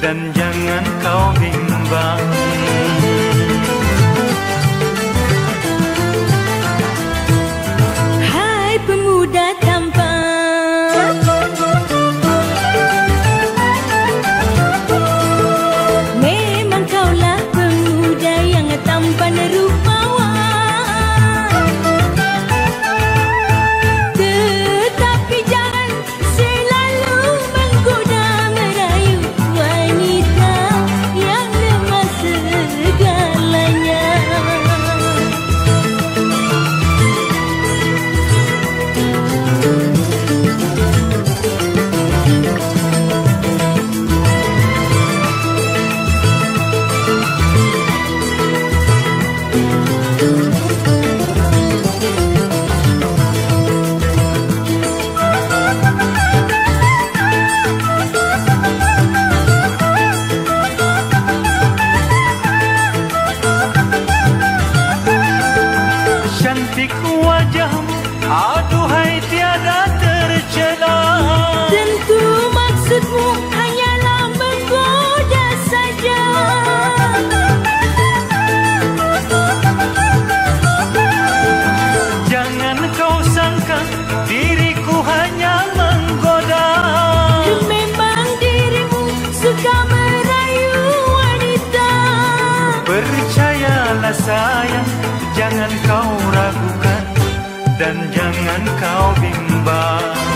Dan jangan kau bimbang jangan kau bimbang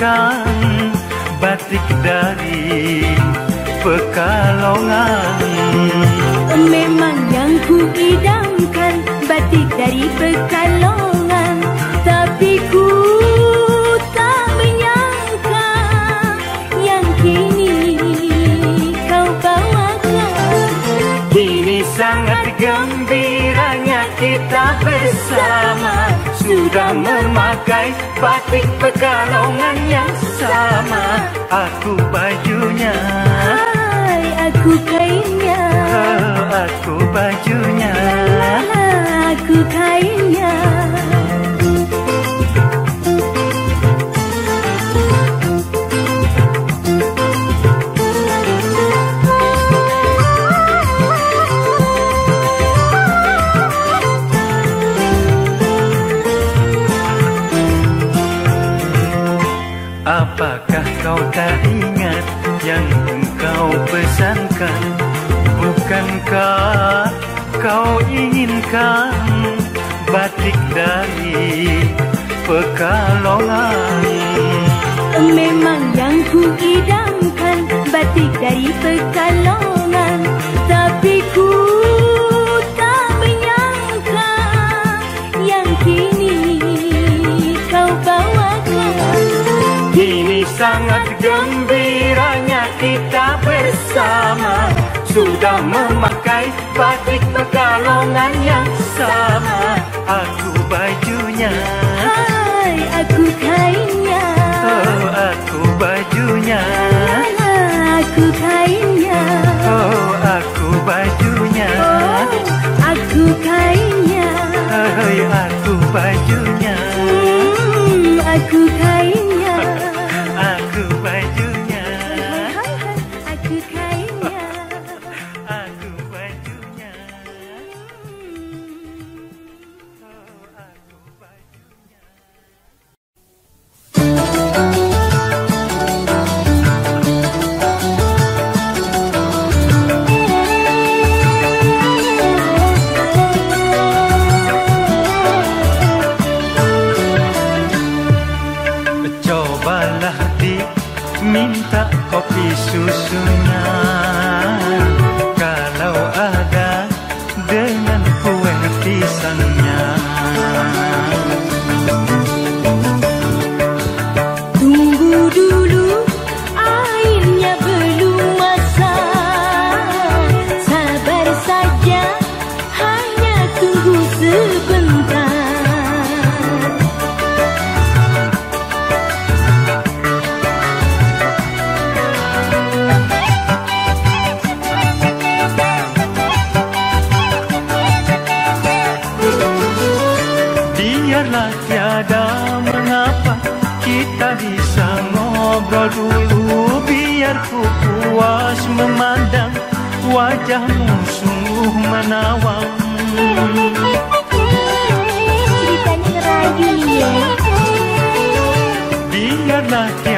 inginkan batik dari Pekalongan. Memang yang ku idamkan batik dari Pekalongan Tapi ku tak menyangka yang kini kau bawakan. Kini sangat gembiranya kita bersama Sudah memakai batik Pekalongan yang sama. Aku bajunya. Hai aku kainnya. Oh, Aku bajunya. Aku kainnya tak ingat yang engkau pesankan. Bukankah kau inginkan batik dari Pekalongan. Memang yang ku idamkan batik dari Pekalongan. Tapi bersama. Sudah memakai batik Pekalongan yang sama. Aku bajunya. Hai aku kainnya. Oh aku bajunya. Aku kainnya. Oh aku bajunya. Oh aku kainnya. Oh aku bajunya. Hmm, Aku kainnya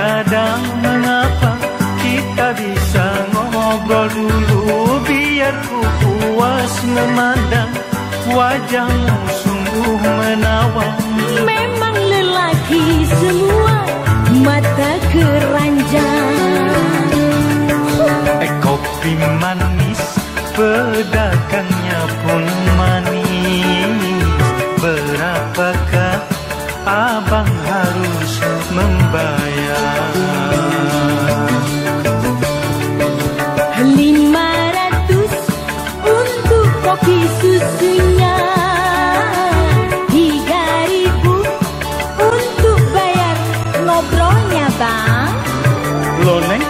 Tiada mengapa kita bisa ngobrol dulu Biar ku puas memandang wajahmu sungguh menawan. Memang lelaki semua mata keranjang. Eh kopi manis Pedagangnya pun manis. Berapakah abang Lo Neng,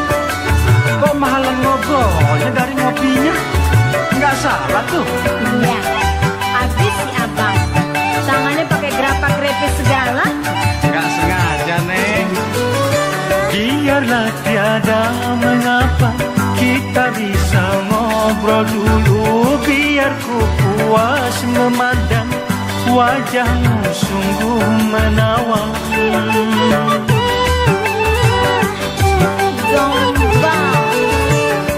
kok mahalan ngobrolnya dari ngopinya? Nggak salah tuh. Iya, habis si abang. Tangannya pakai gerapak grepe segala. Nggak sengaja Neng. Biarlah tiada mengapa Kita bisa ngobrol dulu. Biar ku puas memandang Wajahmu sungguh menawan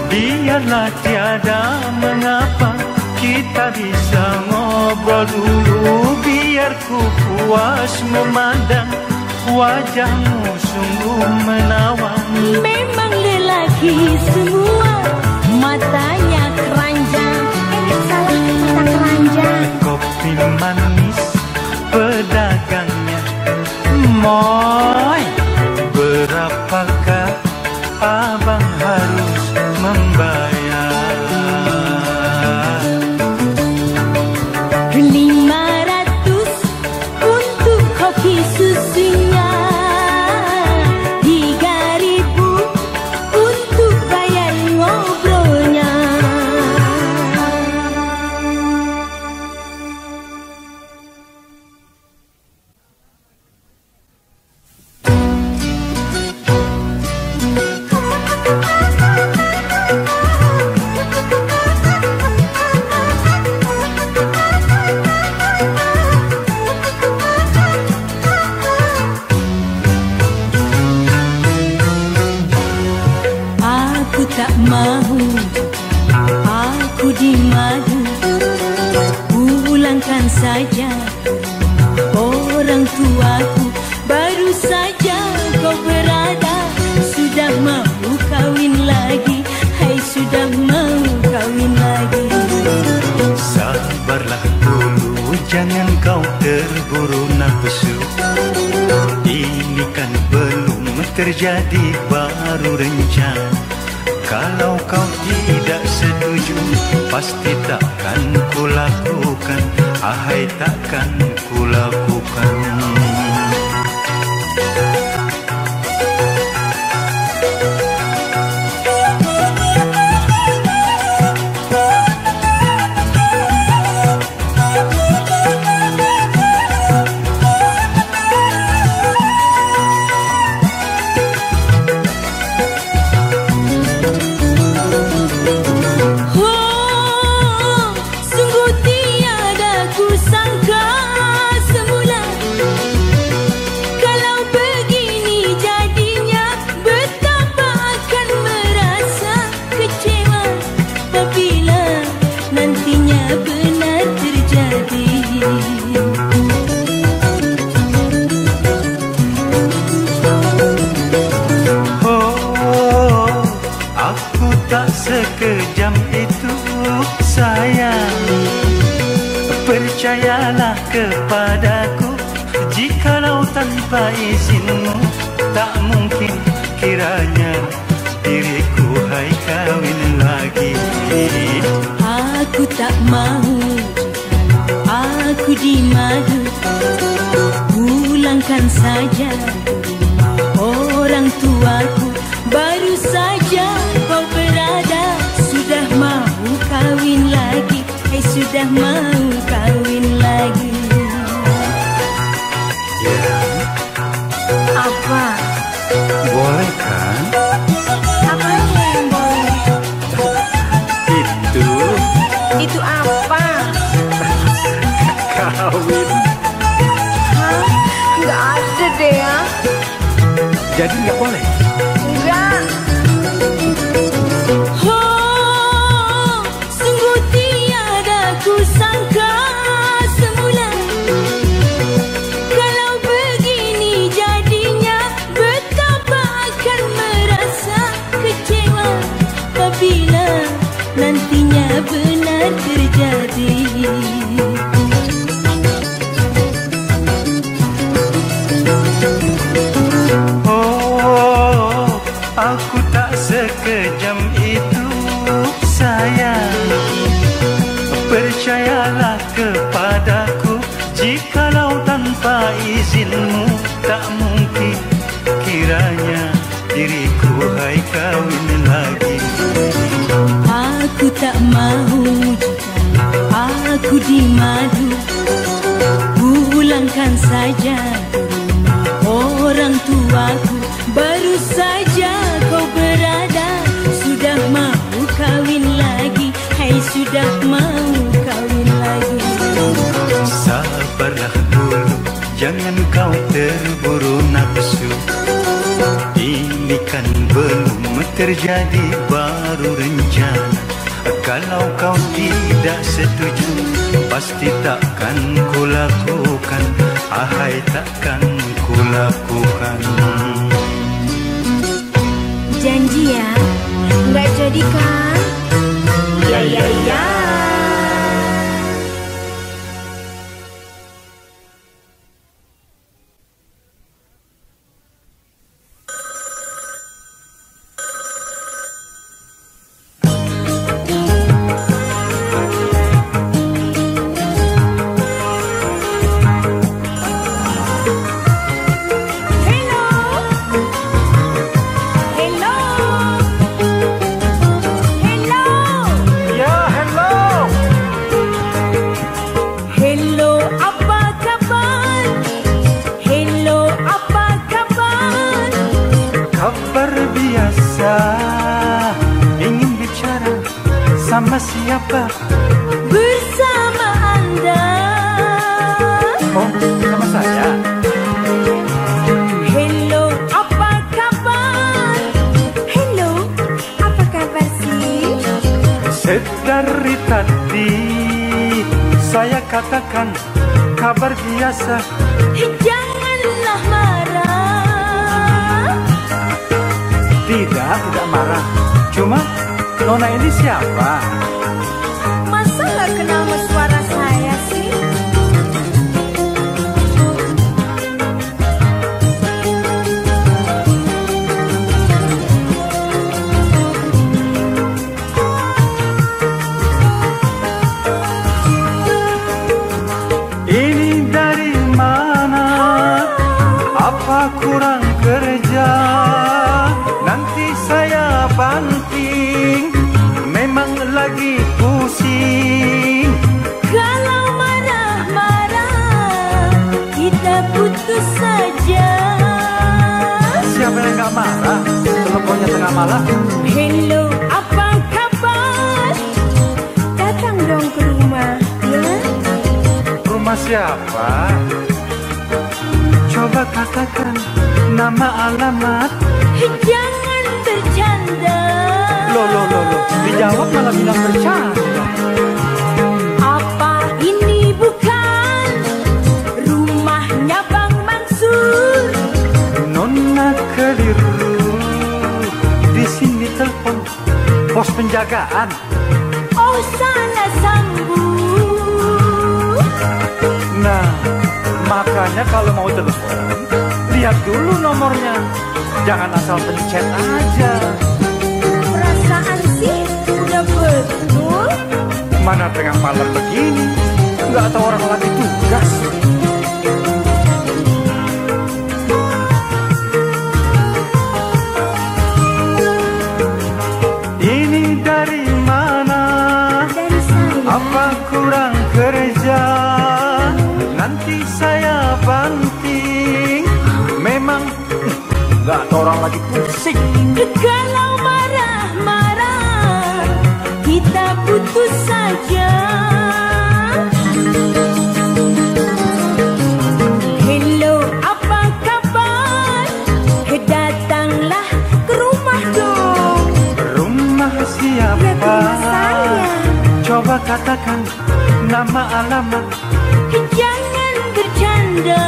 Biarlah tiada mengapa Kita bisa ngobrol dulu. Biar ku puas memandang Wajahmu sungguh menawan. Memang lelaki semua Matanya keranjang. Eh salah mata keranjang. Kopi manis pedagangnya Moy madu Pulangkan saja Orang tuaku. Baru saja kau berada Sudah mau kawin lagi. Hai sudah mau kawin lagi. Sabarlah dulu Jangan kau terburu nafsu. Ini kan belum terjadi Baru rencana Kalau kau tidak setuju Pasti takkan kulakukan. Ahai takkan kulakukan aku dimadu Pulangkan saja. Orang tuaku Baru saja kau berada. Sudah mahu kawin lagi Hai sudah mahu kawin lagi. Sabarlah dulu Jangan kau terburu nafsu. Ini kan belum terjadi baru rencana Kalau kau tidak setuju Pasti takkan kulakukan. Ahai takkan kulakukan. Janji ya Nggak jadi kan? Ya ya ya Nona ini siapa? Masa gak Hello, apa kabar? Datang dong ke rumah, ya? Rumah siapa? Coba katakan nama alamat. Jangan bercanda. Loh, loh, loh, loh Dijawab malah bilang bercanda. Apa ini bukan Rumahnya Bang Mansur? Nona keliru Pos penjagaan. Oh salah sambung Nah, makanya kalau mau telepon Lihat dulu nomornya. Jangan asal pencet aja. Perasaan sih udah betul. Mana tengah malam begini? Nggak tahu orang lagi tugas katakan nama alamat. Jangan bercanda.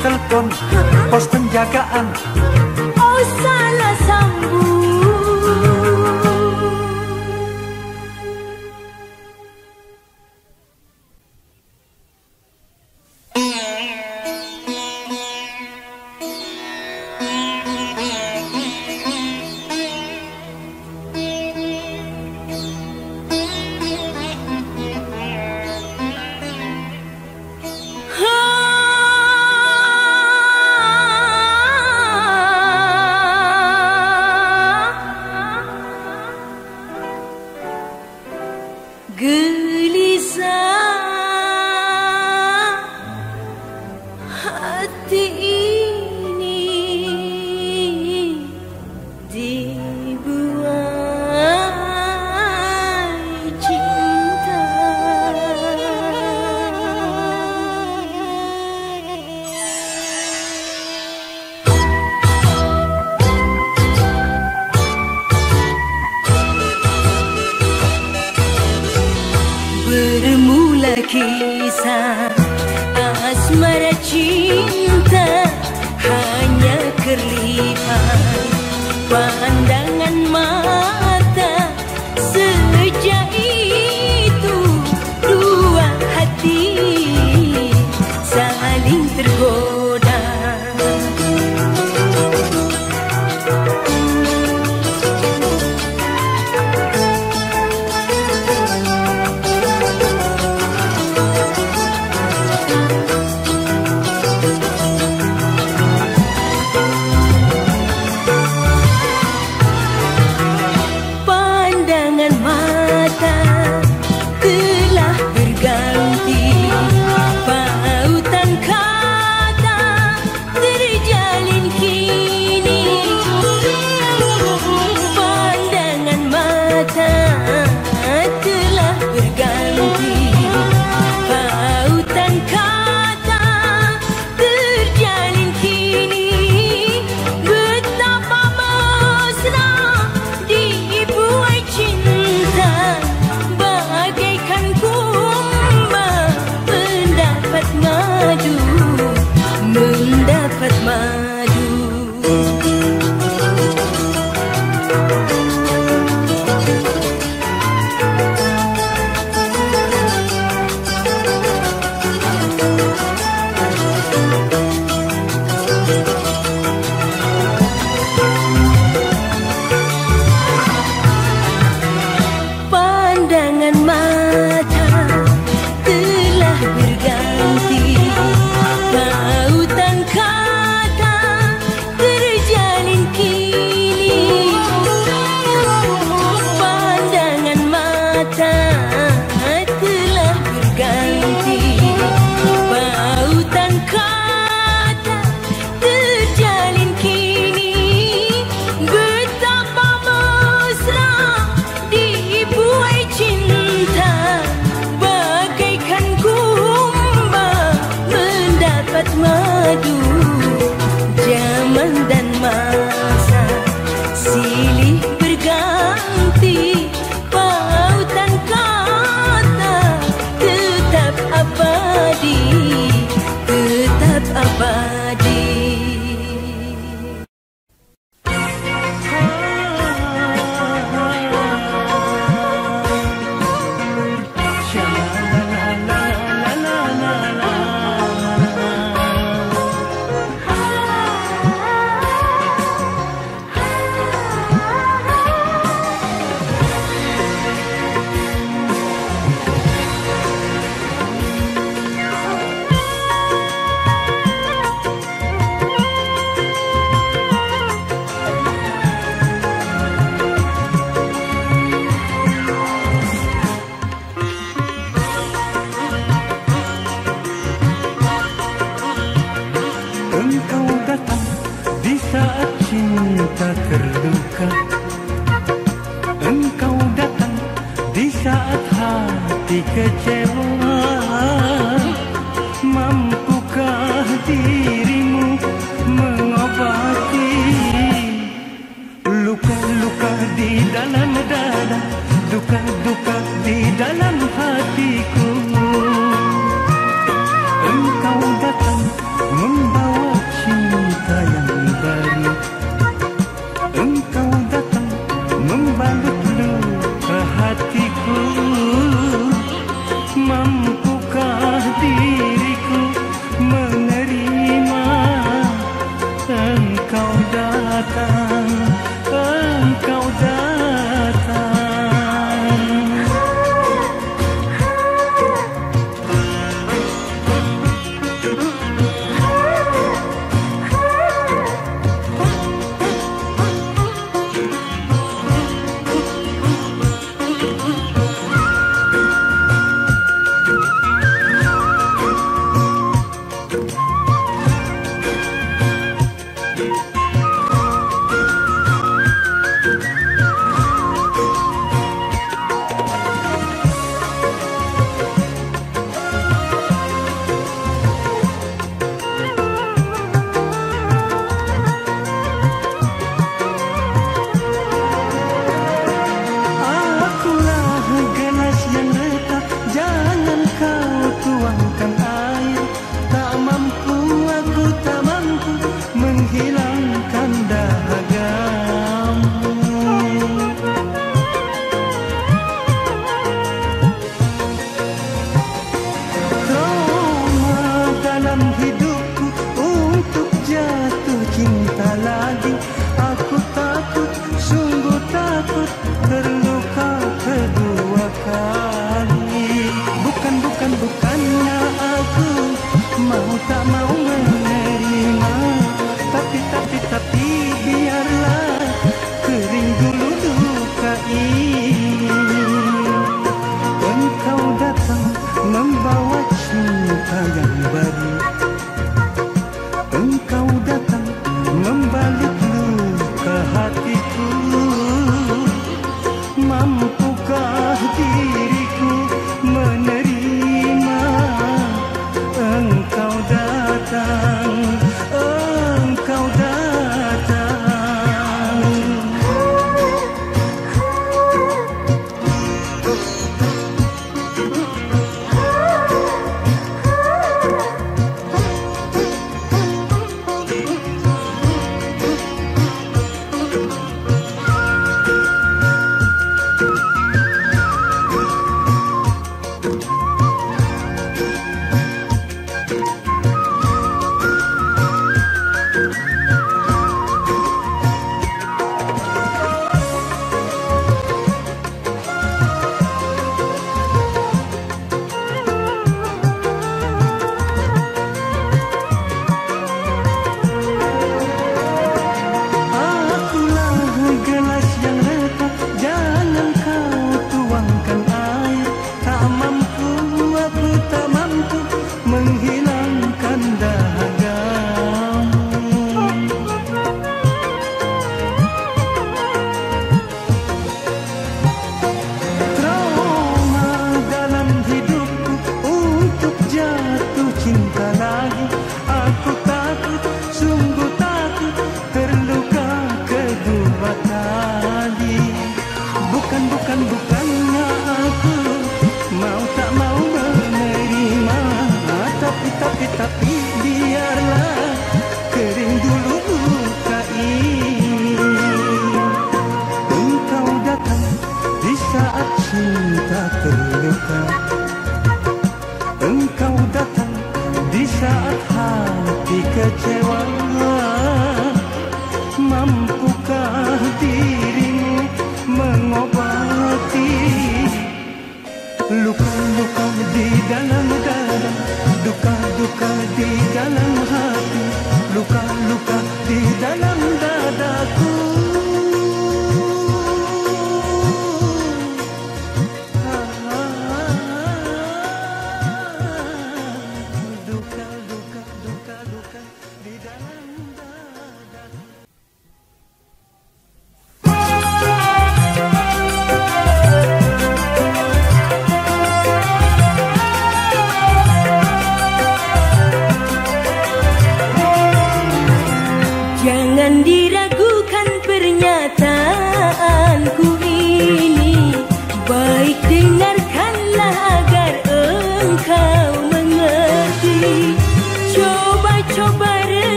Telepon pos penjagaan. Oh salah sambung. pandai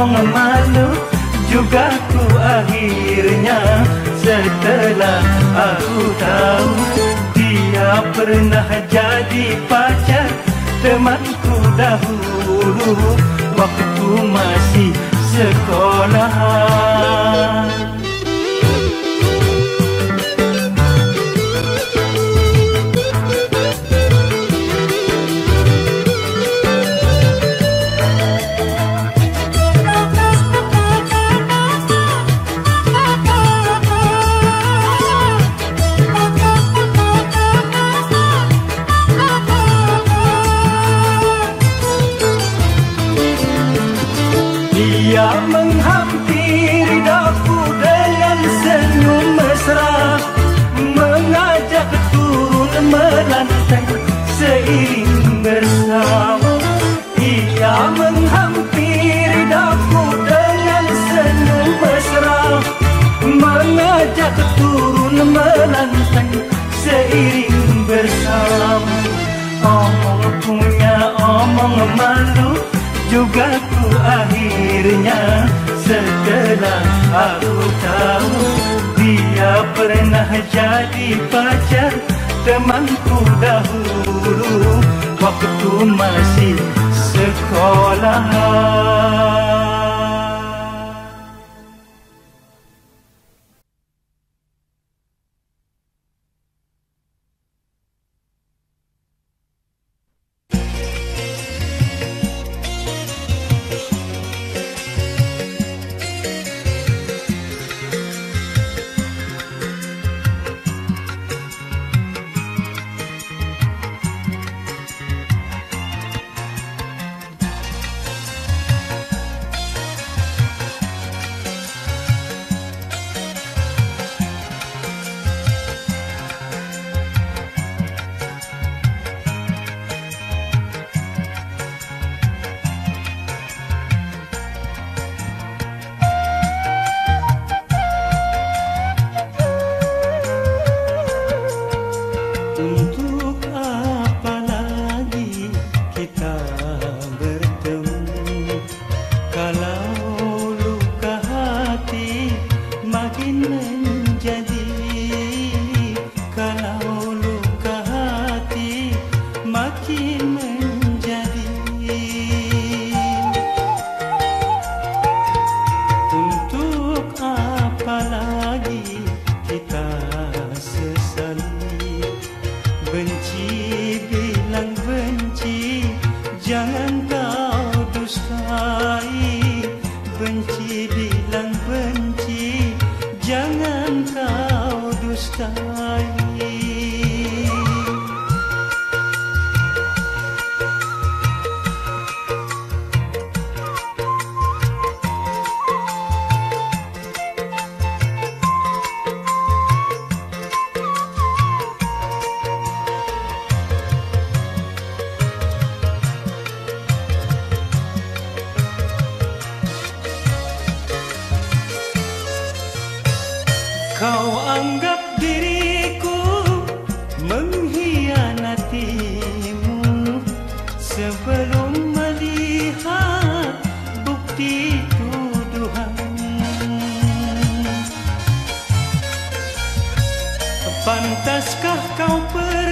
ngomong malu juga ku akhirnya setelah aku tahu dia pernah jadi pacar temanku dahulu waktu masih sekolah. telanjang seiring bersalam. Omong punya omong malu juga ku akhirnya setelah aku tahu dia pernah jadi pacar temanku dahulu waktu masih sekolah. Sebelum melihat bukti tuduhan. Pantaskah kau pergi